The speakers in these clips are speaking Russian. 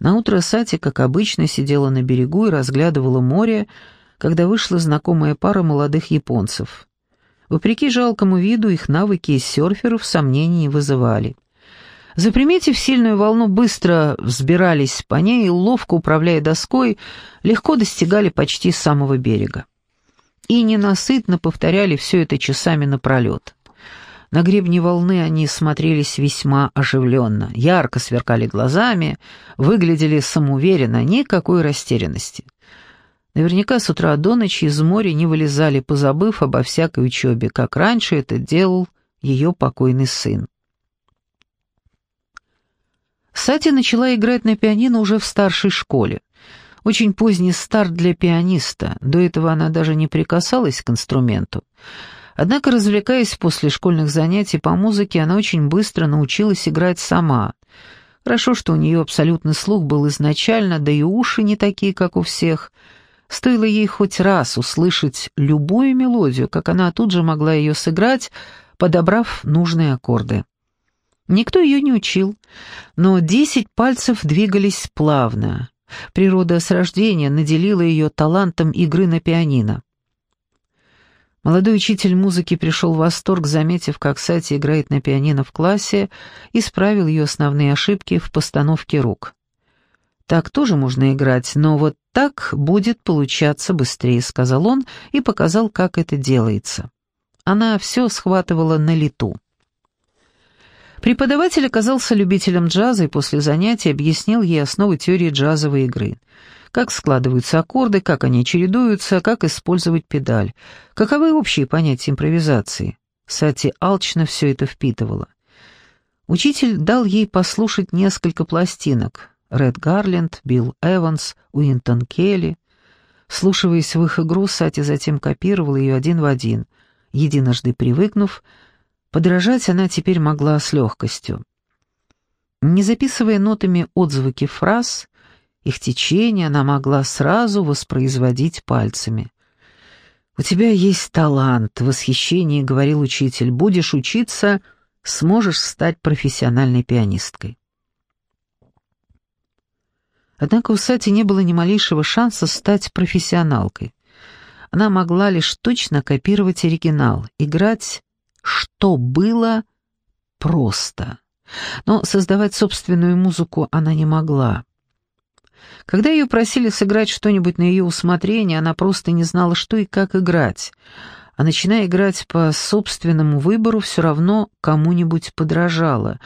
Наутро Сати, как обычно, сидела на берегу и разглядывала море, когда вышла знакомая пара молодых японцев. Вопреки жалкому виду, их навыки серферов сомнений не вызывали. Заприметив сильную волну, быстро взбирались по ней и, ловко управляя доской, легко достигали почти самого берега. И ненасытно повторяли все это часами напролет. На гребне волны они смотрелись весьма оживленно, ярко сверкали глазами, выглядели самоуверенно, никакой растерянности. Наверняка с утра до ночи из моря не вылезали, позабыв обо всякой учебе, как раньше это делал ее покойный сын. Сати начала играть на пианино уже в старшей школе. Очень поздний старт для пианиста, до этого она даже не прикасалась к инструменту. Однако, развлекаясь после школьных занятий по музыке, она очень быстро научилась играть сама. Хорошо, что у нее абсолютный слух был изначально, да и уши не такие, как у всех — Стоило ей хоть раз услышать любую мелодию, как она тут же могла ее сыграть, подобрав нужные аккорды. Никто ее не учил, но десять пальцев двигались плавно. Природа с рождения наделила ее талантом игры на пианино. Молодой учитель музыки пришел в восторг, заметив, как Сати играет на пианино в классе, исправил ее основные ошибки в постановке рук. Так тоже можно играть, но вот так будет получаться быстрее», — сказал он и показал, как это делается. Она все схватывала на лету. Преподаватель оказался любителем джаза и после занятий объяснил ей основы теории джазовой игры. Как складываются аккорды, как они чередуются, как использовать педаль. Каковы общие понятия импровизации. Сати алчно все это впитывала. Учитель дал ей послушать несколько пластинок. Ред Гарленд, Билл Эванс, Уинтон Келли. Слушиваясь в их игру, Сати затем копировал ее один в один. Единожды привыкнув, подражать она теперь могла с легкостью. Не записывая нотами отзвуки фраз, их течение она могла сразу воспроизводить пальцами. «У тебя есть талант», — в восхищении говорил учитель. «Будешь учиться, сможешь стать профессиональной пианисткой». Однако у Сати не было ни малейшего шанса стать профессионалкой. Она могла лишь точно копировать оригинал, играть «что было» просто. Но создавать собственную музыку она не могла. Когда ее просили сыграть что-нибудь на ее усмотрение, она просто не знала, что и как играть, а начиная играть по собственному выбору, все равно кому-нибудь подражала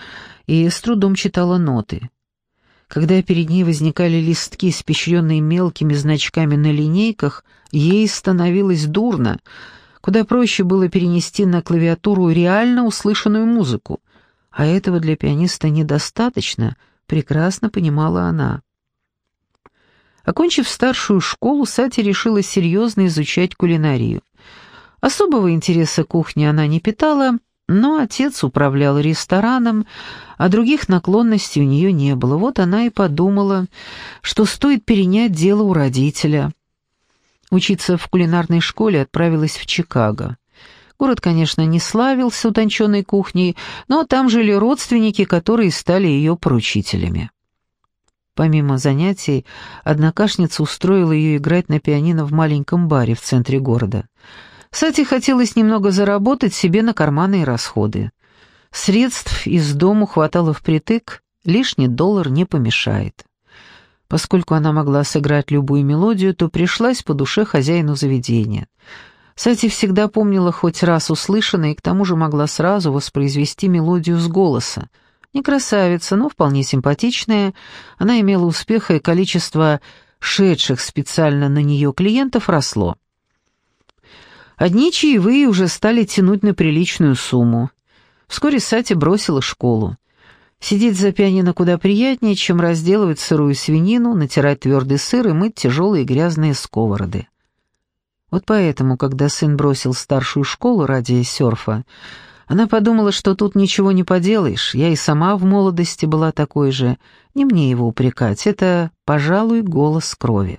и с трудом читала ноты. Когда перед ней возникали листки, испещренные мелкими значками на линейках, ей становилось дурно. Куда проще было перенести на клавиатуру реально услышанную музыку. А этого для пианиста недостаточно, прекрасно понимала она. Окончив старшую школу, Сати решила серьезно изучать кулинарию. Особого интереса к кухне она не питала, но отец управлял рестораном, а других наклонностей у нее не было. Вот она и подумала, что стоит перенять дело у родителя. Учиться в кулинарной школе отправилась в Чикаго. Город, конечно, не славился утонченной кухней, но там жили родственники, которые стали ее поручителями. Помимо занятий, однокашница устроила ее играть на пианино в маленьком баре в центре города — кстати, хотелось немного заработать себе на карманные расходы. Средств из дому хватало впритык, лишний доллар не помешает. Поскольку она могла сыграть любую мелодию, то пришлась по душе хозяину заведения. Сати всегда помнила хоть раз услышанное и к тому же могла сразу воспроизвести мелодию с голоса. Не красавица, но вполне симпатичная, она имела успех, и количество шедших специально на нее клиентов росло. Одни чаевые уже стали тянуть на приличную сумму. Вскоре Сати бросила школу. Сидеть за пианино куда приятнее, чем разделывать сырую свинину, натирать твердый сыр и мыть тяжелые грязные сковороды. Вот поэтому, когда сын бросил старшую школу ради серфа, она подумала, что тут ничего не поделаешь, я и сама в молодости была такой же, не мне его упрекать, это, пожалуй, голос крови.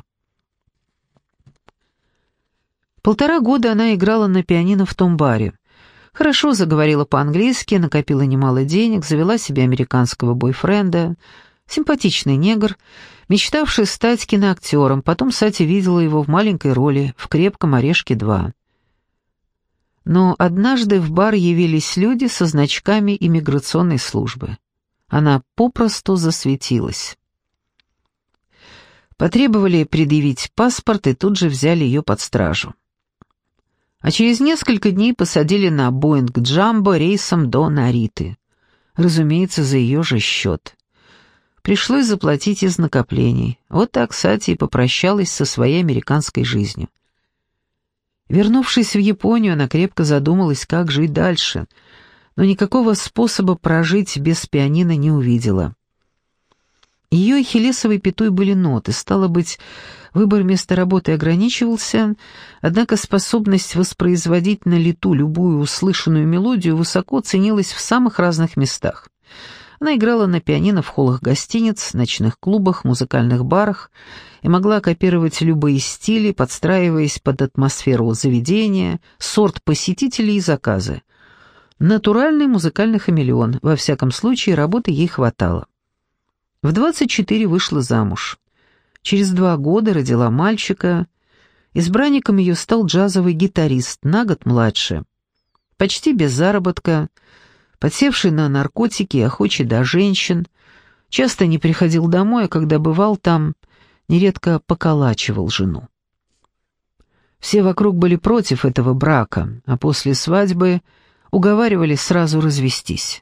Полтора года она играла на пианино в том баре. Хорошо заговорила по-английски, накопила немало денег, завела себе американского бойфренда. Симпатичный негр, мечтавший стать киноактером, потом Сати видела его в маленькой роли в «Крепком орешке 2». Но однажды в бар явились люди со значками иммиграционной службы. Она попросту засветилась. Потребовали предъявить паспорт и тут же взяли ее под стражу. А через несколько дней посадили на Боинг Джамбо рейсом до Нариты. Разумеется, за ее же счет. Пришлось заплатить из накоплений. Вот так Сати и попрощалась со своей американской жизнью. Вернувшись в Японию, она крепко задумалась, как жить дальше, но никакого способа прожить без пианино не увидела. Ее хелесовой пятой были ноты, стало быть, выбор места работы ограничивался, однако способность воспроизводить на лету любую услышанную мелодию высоко ценилась в самых разных местах. Она играла на пианино в холлах гостиниц, ночных клубах, музыкальных барах и могла копировать любые стили, подстраиваясь под атмосферу заведения, сорт посетителей и заказы. Натуральный музыкальный хамелеон, во всяком случае, работы ей хватало. В 24 вышла замуж. Через два года родила мальчика. Избранником ее стал джазовый гитарист, на год младше. Почти без заработка – подсевший на наркотики, охочий до женщин, часто не приходил домой, а когда бывал там, нередко поколачивал жену. Все вокруг были против этого брака, а после свадьбы уговаривали сразу развестись.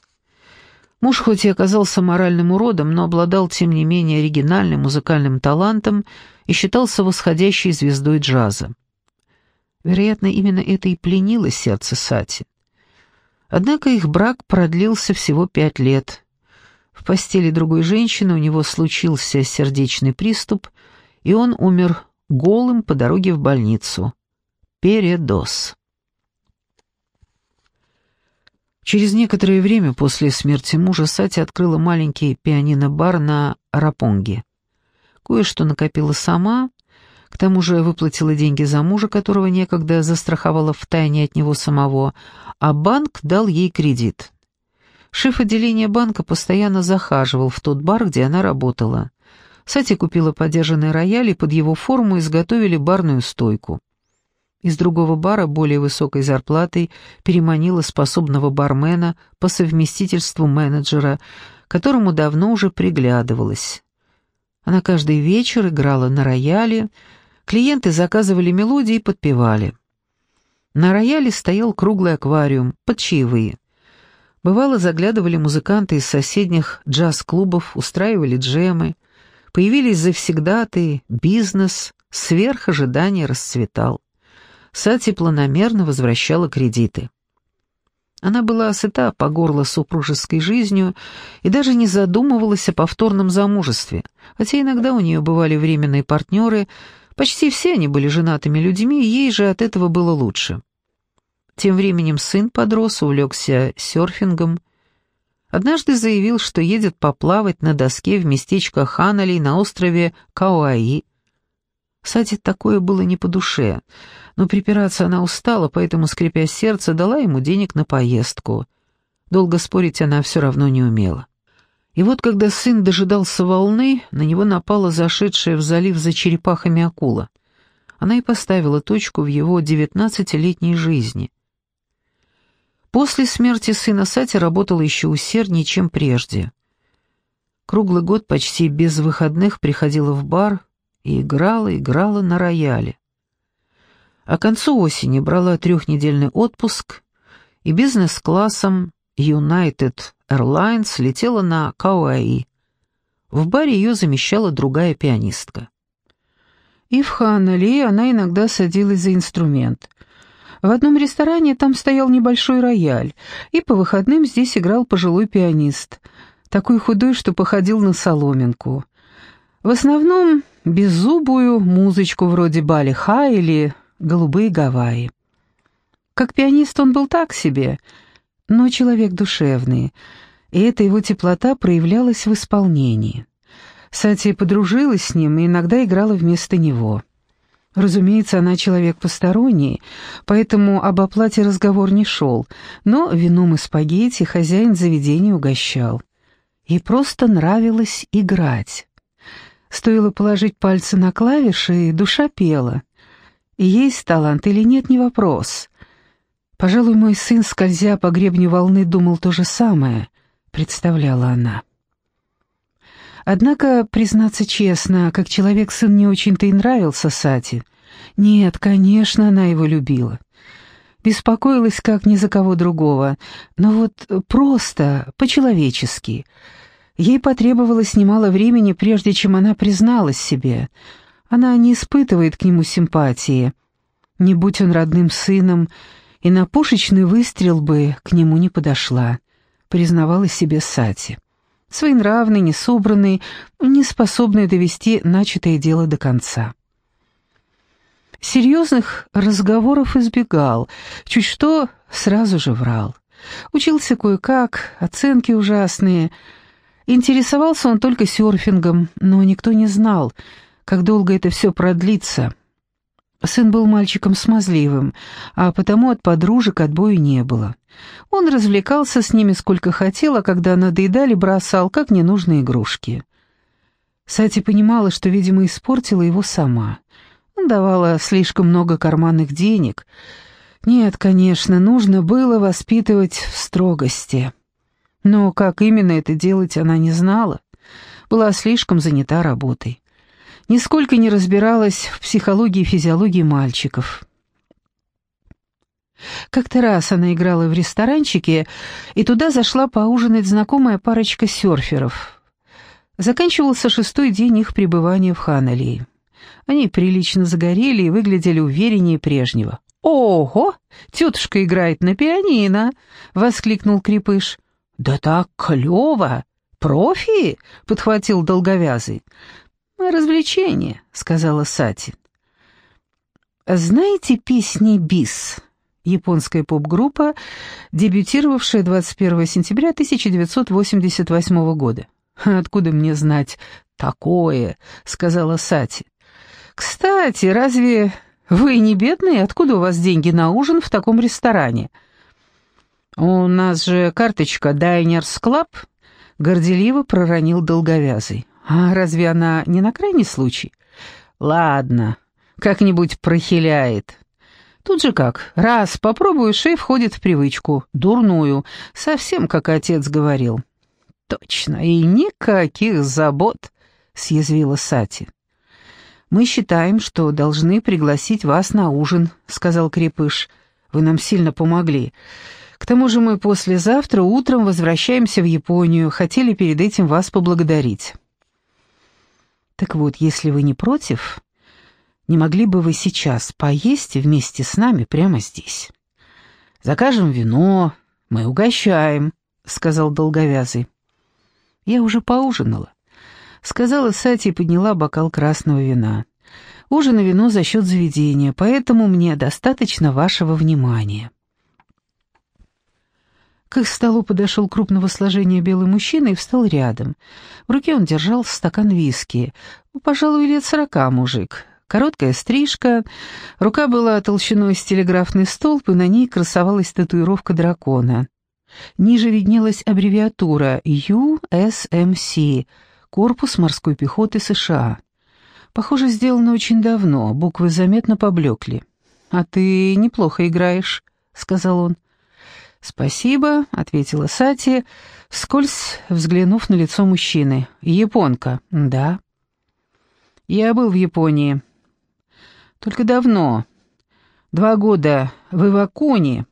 Муж хоть и оказался моральным уродом, но обладал тем не менее оригинальным музыкальным талантом и считался восходящей звездой джаза. Вероятно, именно это и пленило сердце Сати. Однако их брак продлился всего пять лет. В постели другой женщины у него случился сердечный приступ, и он умер голым по дороге в больницу. Передоз. Через некоторое время после смерти мужа Сати открыла маленький пианино-бар на Рапонге. Кое-что накопила сама, к тому же выплатила деньги за мужа, которого некогда застраховала втайне от него самого, а банк дал ей кредит. Шеф отделения банка постоянно захаживал в тот бар, где она работала. Сати купила подержанный рояль и под его форму изготовили барную стойку. Из другого бара более высокой зарплатой переманила способного бармена по совместительству менеджера, которому давно уже приглядывалась. Она каждый вечер играла на рояле, Клиенты заказывали мелодии и подпевали. На рояле стоял круглый аквариум, под чаевые. Бывало, заглядывали музыканты из соседних джаз-клубов, устраивали джемы. Появились завсегдатые, бизнес, сверх ожидания расцветал. Сати планомерно возвращала кредиты. Она была сыта по горло супружеской жизнью и даже не задумывалась о повторном замужестве, хотя иногда у нее бывали временные партнеры, Почти все они были женатыми людьми, и ей же от этого было лучше. Тем временем сын подрос, увлекся серфингом. Однажды заявил, что едет поплавать на доске в местечко Ханалей на острове Кауаи. Саде такое было не по душе, но припираться она устала, поэтому, скрипя сердце, дала ему денег на поездку. Долго спорить она все равно не умела. И вот когда сын дожидался волны, на него напала зашедшая в залив за черепахами акула. Она и поставила точку в его девятнадцатилетней жизни. После смерти сына Сати работала еще усерднее, чем прежде. Круглый год почти без выходных приходила в бар и играла, играла на рояле. А к концу осени брала трехнедельный отпуск и бизнес-классом United Airlines летела на Кауаи. В баре ее замещала другая пианистка. И в Ханали она иногда садилась за инструмент. В одном ресторане там стоял небольшой рояль, и по выходным здесь играл пожилой пианист, такой худой, что походил на соломинку. В основном беззубую музычку вроде Бали-Ха или «Голубые Гавайи». Как пианист он был так себе — но человек душевный, и эта его теплота проявлялась в исполнении. Сати подружилась с ним и иногда играла вместо него. Разумеется, она человек посторонний, поэтому об оплате разговор не шел, но вином и спагетти хозяин заведения угощал. Ей просто нравилось играть. Стоило положить пальцы на клавиши, и душа пела. И есть талант или нет, не вопрос. Пожалуй, мой сын, скользя по гребню волны, думал то же самое, представляла она. Однако, признаться честно, как человек сын не очень-то и нравился Сати. Нет, конечно, она его любила. Беспокоилась как ни за кого другого, но вот просто, по-человечески. Ей потребовалось немало времени, прежде чем она призналась себе. Она не испытывает к нему симпатии. Не будь он родным сыном, и на пушечный выстрел бы к нему не подошла, признавала себе Сати. Своенравный, несобранный, неспособный довести начатое дело до конца. Серьезных разговоров избегал, чуть что сразу же врал. Учился кое-как, оценки ужасные. Интересовался он только серфингом, но никто не знал, как долго это все продлится. Сын был мальчиком смазливым, а потому от подружек отбоя не было. Он развлекался с ними сколько хотел, а когда надоедали, бросал, как ненужные игрушки. Сати понимала, что, видимо, испортила его сама — давала слишком много карманных денег. Нет, конечно, нужно было воспитывать в строгости. Но как именно это делать, она не знала. Была слишком занята работой. Нисколько не разбиралась в психологии и физиологии мальчиков. Как-то раз она играла в ресторанчике, и туда зашла поужинать знакомая парочка серферов. Заканчивался шестой день их пребывания в Ханалии. Они прилично загорели и выглядели увереннее прежнего. «Ого! Тетушка играет на пианино!» — воскликнул Крепыш. «Да так клево! Профи!» — подхватил долговязый. «Развлечение», — сказала Сати. «Знаете песни «Бис»?» Японская поп-группа, дебютировавшая 21 сентября 1988 года. «Откуда мне знать такое?» — сказала Сати. «Кстати, разве вы не бедные? Откуда у вас деньги на ужин в таком ресторане?» «У нас же карточка Diners Club», — горделиво проронил долговязый. «А разве она не на крайний случай?» «Ладно, как-нибудь прохиляет». Тут же как, раз попробуешь, и входит в привычку, дурную, совсем как отец говорил. «Точно, и никаких забот», — съязвила Сати. «Мы считаем, что должны пригласить вас на ужин», — сказал Крепыш. «Вы нам сильно помогли. К тому же мы послезавтра утром возвращаемся в Японию, хотели перед этим вас поблагодарить». «Так вот, если вы не против, не могли бы вы сейчас поесть вместе с нами прямо здесь? Закажем вино, мы угощаем», — сказал Долговязый. «Я уже поужинала сказала Сати и подняла бокал красного вина. «Ужин и вино за счет заведения, поэтому мне достаточно вашего внимания». К их столу подошел крупного сложения белый мужчина и встал рядом. В руке он держал стакан виски. Пожалуй, лет сорока мужик. Короткая стрижка, рука была толщиной с телеграфный столб, и на ней красовалась татуировка дракона. Ниже виднелась аббревиатура USMC Корпус морской пехоты США. Похоже, сделано очень давно, буквы заметно поблекли. «А ты неплохо играешь», — сказал он. «Спасибо», — ответила Сати, вскользь взглянув на лицо мужчины. «Японка». «Да». «Я был в Японии». «Только давно. Два года в Ивакуне».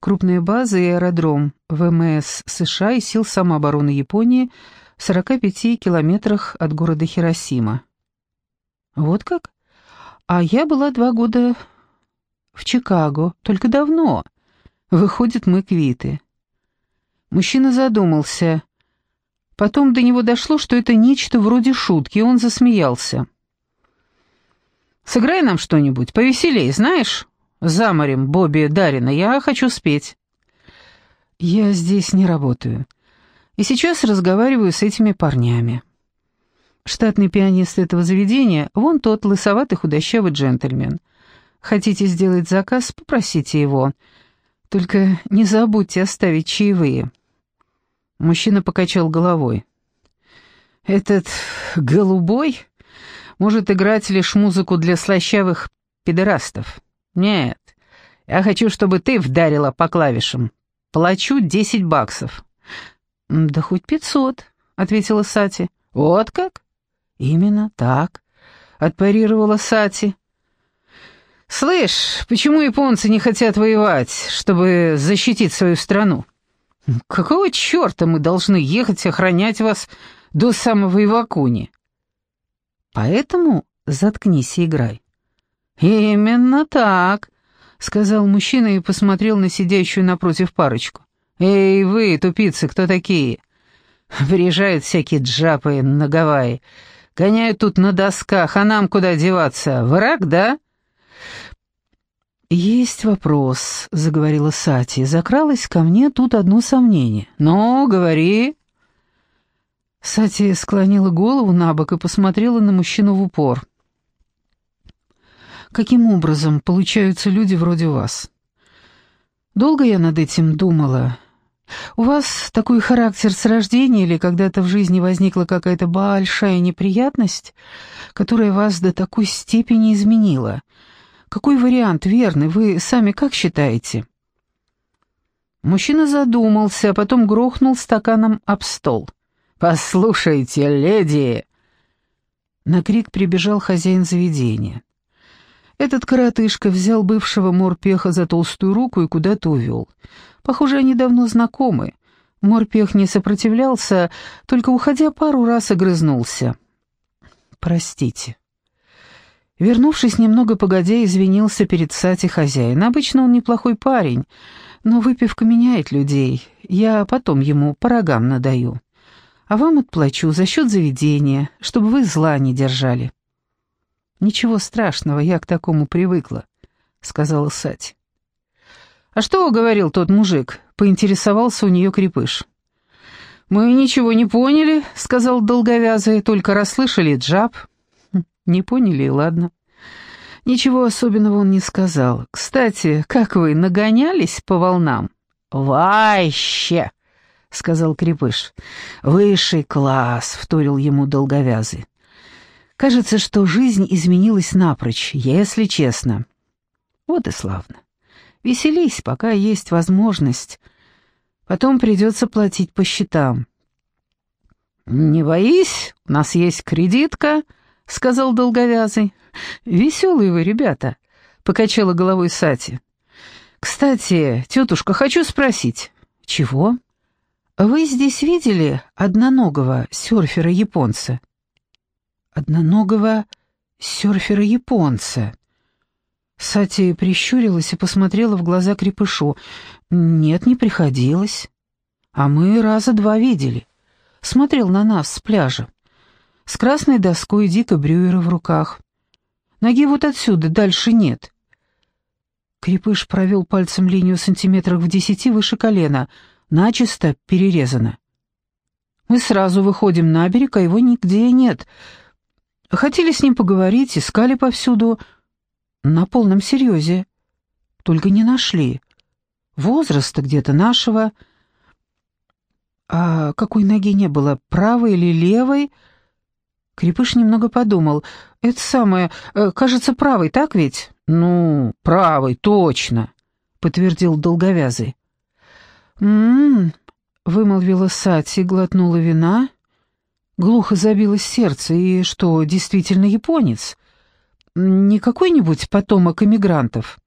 Крупная база и аэродром ВМС США и сил самообороны Японии — 45 километрах от города Хиросима. Вот как? А я была два года в Чикаго, только давно. Выходит, мы квиты. Мужчина задумался. Потом до него дошло, что это нечто вроде шутки, и он засмеялся. «Сыграй нам что-нибудь повеселей, знаешь? За морем Бобби Дарина, я хочу спеть». «Я здесь не работаю». И сейчас разговариваю с этими парнями. Штатный пианист этого заведения — вон тот лысоватый худощавый джентльмен. Хотите сделать заказ, попросите его. Только не забудьте оставить чаевые». Мужчина покачал головой. «Этот голубой может играть лишь музыку для слащавых педерастов. Нет, я хочу, чтобы ты вдарила по клавишам. Плачу десять баксов». «Да хоть пятьсот», — ответила Сати. «Вот как?» «Именно так», — отпарировала Сати. «Слышь, почему японцы не хотят воевать, чтобы защитить свою страну? Какого черта мы должны ехать охранять вас до самого Ивакуни?» «Поэтому заткнись и играй». «Именно так», — сказал мужчина и посмотрел на сидящую напротив парочку. «Эй, вы, тупицы, кто такие?» Приезжают всякие джапы на Гавайи, гоняют тут на досках, а нам куда деваться? Враг, да?» «Есть вопрос», — заговорила Сати. Закралось ко мне тут одно сомнение. «Ну, говори». Сати склонила голову на бок и посмотрела на мужчину в упор. «Каким образом получаются люди вроде вас?» «Долго я над этим думала. У вас такой характер с рождения или когда-то в жизни возникла какая-то большая неприятность, которая вас до такой степени изменила?» Какой вариант верный, вы сами как считаете?» Мужчина задумался, а потом грохнул стаканом об стол. «Послушайте, леди!» На крик прибежал хозяин заведения. Этот коротышка взял бывшего морпеха за толстую руку и куда-то увел. Похоже, они давно знакомы. Морпех не сопротивлялся, только, уходя, пару раз огрызнулся. «Простите». Вернувшись немного погодя, извинился перед Сати хозяин. Обычно он неплохой парень, но выпивка меняет людей. Я потом ему по рогам надаю. А вам отплачу за счет заведения, чтобы вы зла не держали. «Ничего страшного, я к такому привыкла», — сказала Сати. «А что говорил тот мужик?» — поинтересовался у нее крепыш. «Мы ничего не поняли», — сказал долговязый, — «только расслышали джаб». Не поняли, и ладно. Ничего особенного он не сказал. Кстати, как вы нагонялись по волнам? Вообще, сказал Крепыш. Высший класс, вторил ему долговязый. Кажется, что жизнь изменилась напрочь, если честно. Вот и славно. Веселись, пока есть возможность. Потом придется платить по счетам. «Не боись, у нас есть кредитка», — сказал долговязый. «Веселые вы ребята», — покачала головой Сати. «Кстати, тетушка, хочу спросить». «Чего?» «Вы здесь видели одноногого серфера-японца?» «Одноногого серфера-японца?» Сати прищурилась и посмотрела в глаза крепышу. «Нет, не приходилось. А мы раза два видели. Смотрел на нас с пляжа с красной доской Дика Брюера в руках. Ноги вот отсюда, дальше нет. Крепыш провел пальцем линию сантиметров в десяти выше колена, начисто перерезана. Мы сразу выходим на берег, а его нигде нет. Хотели с ним поговорить, искали повсюду. На полном серьезе. Только не нашли. Возраста где-то нашего. А какой ноги не было, правой или левой? Крепыш немного подумал. «Это самое, э, кажется, правый, так ведь?» «Ну, правый, точно», — подтвердил долговязый. «М-м-м», вымолвила Сати, глотнула вина. Глухо забилось сердце, и что, действительно японец? Не какой-нибудь потомок эмигрантов?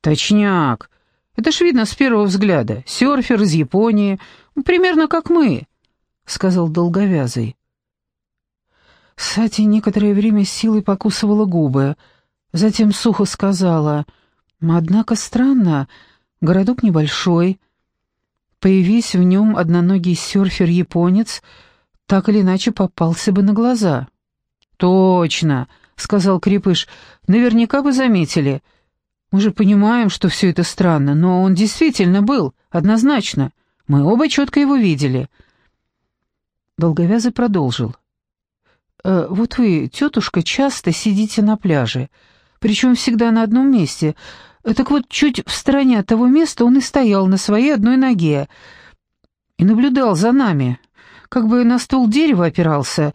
«Точняк. Это ж видно с первого взгляда. Серфер из Японии, примерно как мы», — сказал долговязый. Сати некоторое время силой покусывала губы, затем сухо сказала, «Однако странно, городок небольшой. Появись в нем одноногий серфер-японец, так или иначе попался бы на глаза». «Точно», — сказал Крепыш, — «наверняка бы заметили. Мы же понимаем, что все это странно, но он действительно был, однозначно. Мы оба четко его видели». Долговязый продолжил. Э, вот вы, тетушка, часто сидите на пляже, причем всегда на одном месте. Так вот, чуть в стороне от того места он и стоял на своей одной ноге. и наблюдал за нами, как бы на ствол дерева опирался,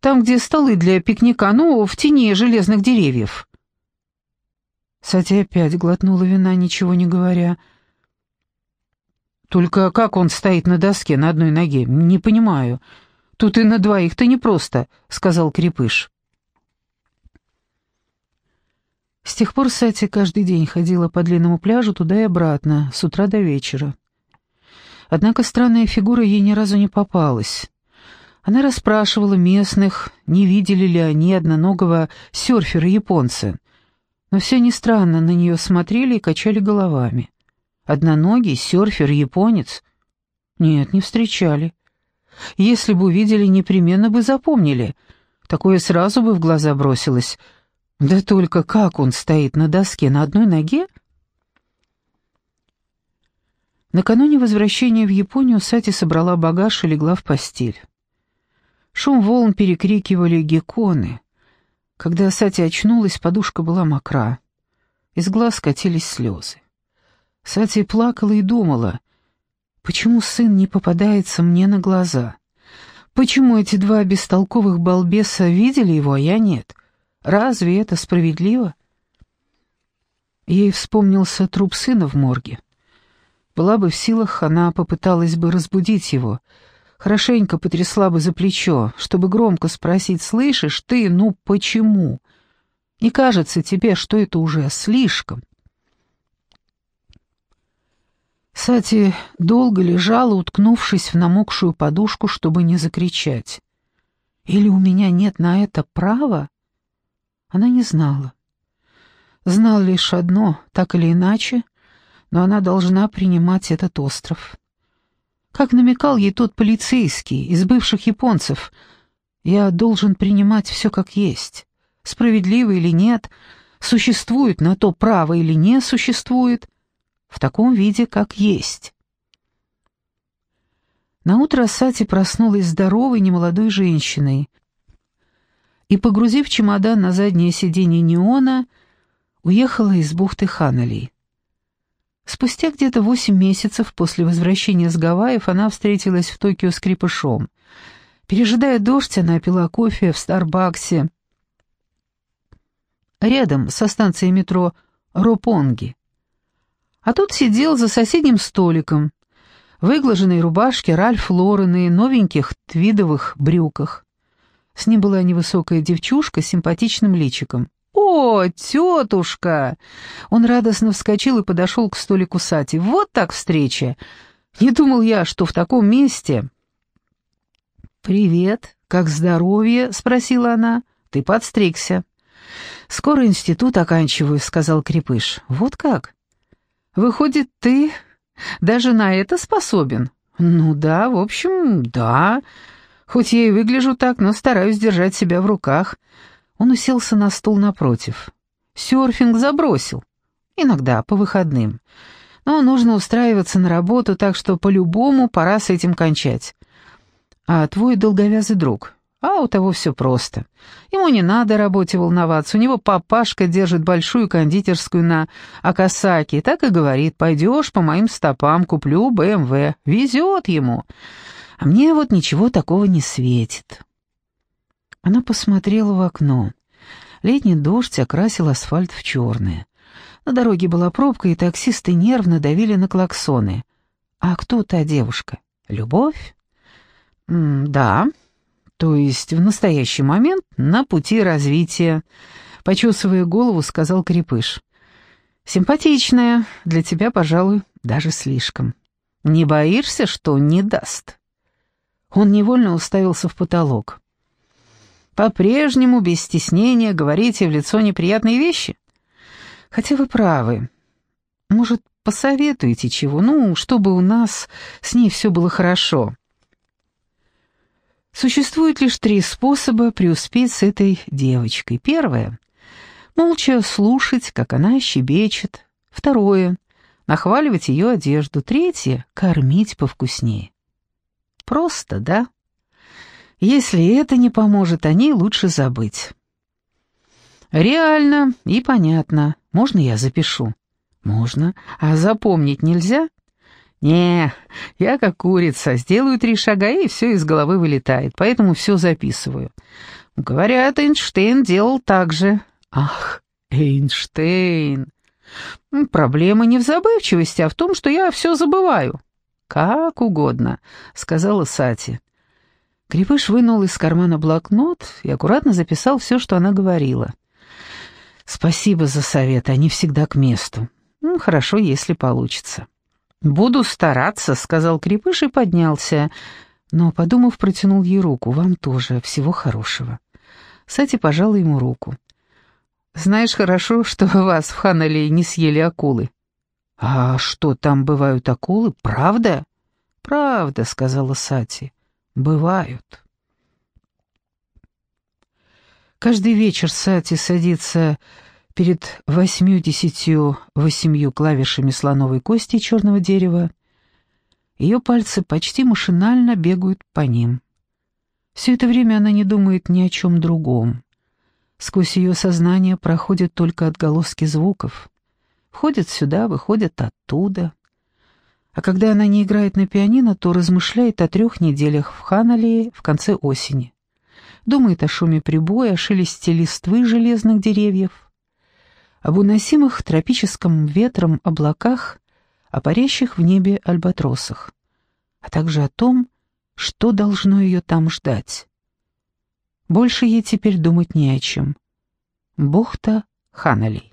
там, где столы для пикника, ну, в тени железных деревьев. Сатя опять глотнула вина, ничего не говоря. «Только как он стоит на доске на одной ноге? Не понимаю. Тут и на двоих-то непросто», — сказал Крепыш. С тех пор Сати каждый день ходила по длинному пляжу туда и обратно, с утра до вечера. Однако странная фигура ей ни разу не попалась. Она расспрашивала местных, не видели ли они одноногого серфера-японца. Но все не странно на нее смотрели и качали головами. Одноногий серфер-японец? Нет, не встречали. Если бы увидели, непременно бы запомнили. Такое сразу бы в глаза бросилось. Да только как он стоит на доске на одной ноге? Накануне возвращения в Японию Сати собрала багаж и легла в постель. Шум волн перекрикивали гекконы. Когда Сати очнулась, подушка была мокра. Из глаз катились слезы. Сати плакала и думала, почему сын не попадается мне на глаза? Почему эти два бестолковых балбеса видели его, а я нет? Разве это справедливо? Ей вспомнился труп сына в морге. Была бы в силах, она попыталась бы разбудить его, хорошенько потрясла бы за плечо, чтобы громко спросить, «Слышишь ты, ну почему? Не кажется тебе, что это уже слишком?» Сати долго лежала, уткнувшись в намокшую подушку, чтобы не закричать. «Или у меня нет на это права?» Она не знала. Знал лишь одно, так или иначе, но она должна принимать этот остров. Как намекал ей тот полицейский из бывших японцев, я должен принимать все как есть. Справедливо или нет, существует на то право или не существует, в таком виде, как есть. Наутро Сати проснулась здоровой немолодой женщиной и, погрузив чемодан на заднее сиденье неона, уехала из бухты Ханали. Спустя где-то восемь месяцев после возвращения с Гавайев она встретилась в Токио с крепышом. Пережидая дождь, она пила кофе в Старбаксе. Рядом со станцией метро Ропонги. А тут сидел за соседним столиком, в выглаженной рубашке Ральф Лорен и новеньких твидовых брюках. С ним была невысокая девчушка с симпатичным личиком. «О, тетушка!» Он радостно вскочил и подошел к столику Сати. «Вот так встреча! Не думал я, что в таком месте...» «Привет, как здоровье?» — спросила она. «Ты подстригся». «Скоро институт оканчиваю», — сказал Крепыш. «Вот как?» «Выходит, ты даже на это способен?» «Ну да, в общем, да. Хоть я и выгляжу так, но стараюсь держать себя в руках. Он уселся на стул напротив. Сёрфинг забросил. Иногда, по выходным. Но нужно устраиваться на работу, так что по-любому пора с этим кончать. А твой долговязый друг? А у того все просто. Ему не надо работе волноваться, у него папашка держит большую кондитерскую на Акасаке, так и говорит, пойдешь по моим стопам, куплю БМВ. Везет ему. А мне вот ничего такого не светит. Она посмотрела в окно. Летний дождь окрасил асфальт в черное. На дороге была пробка, и таксисты нервно давили на клаксоны. «А кто та девушка? Любовь?» М «Да. То есть в настоящий момент на пути развития», — почесывая голову, сказал Крепыш. «Симпатичная, для тебя, пожалуй, даже слишком. Не боишься, что не даст?» Он невольно уставился в потолок. По-прежнему, без стеснения, говорите в лицо неприятные вещи? Хотя вы правы. Может, посоветуете чего? Ну, чтобы у нас с ней все было хорошо. Существует лишь три способа преуспеть с этой девочкой. Первое — молча слушать, как она щебечет. Второе — нахваливать ее одежду. Третье — кормить повкуснее. Просто, да? Если это не поможет, о ней лучше забыть. Реально и понятно. Можно я запишу? Можно. А запомнить нельзя? «Не, я как курица, сделаю три шага, и все из головы вылетает, поэтому все записываю. Говорят, Эйнштейн делал так же». «Ах, Эйнштейн!» «Проблема не в забывчивости, а в том, что я все забываю». «Как угодно», — сказала Сати. Крепыш вынул из кармана блокнот и аккуратно записал все, что она говорила. «Спасибо за совет, они всегда к месту. Ну, хорошо, если получится». «Буду стараться», — сказал Крепыш и поднялся, но, подумав, протянул ей руку. «Вам тоже. Всего хорошего». Сати пожала ему руку. «Знаешь хорошо, что вас в Ханале не съели акулы?» «А что, там бывают акулы? Правда?» «Правда», — сказала Сати. «Бывают». Каждый вечер Сати садится перед восьмью-десятью восемью клавишами слоновой кости черного дерева. Ее пальцы почти машинально бегают по ним. Все это время она не думает ни о чем другом. Сквозь ее сознание проходят только отголоски звуков. Входят сюда, выходят оттуда. А когда она не играет на пианино, то размышляет о трех неделях в Ханалии в конце осени. Думает о шуме прибоя, о шелесте листвы железных деревьев, об уносимых тропическим ветром облаках, о парящих в небе альбатросах, а также о том, что должно ее там ждать. Больше ей теперь думать не о чем. Бухта Ханалей.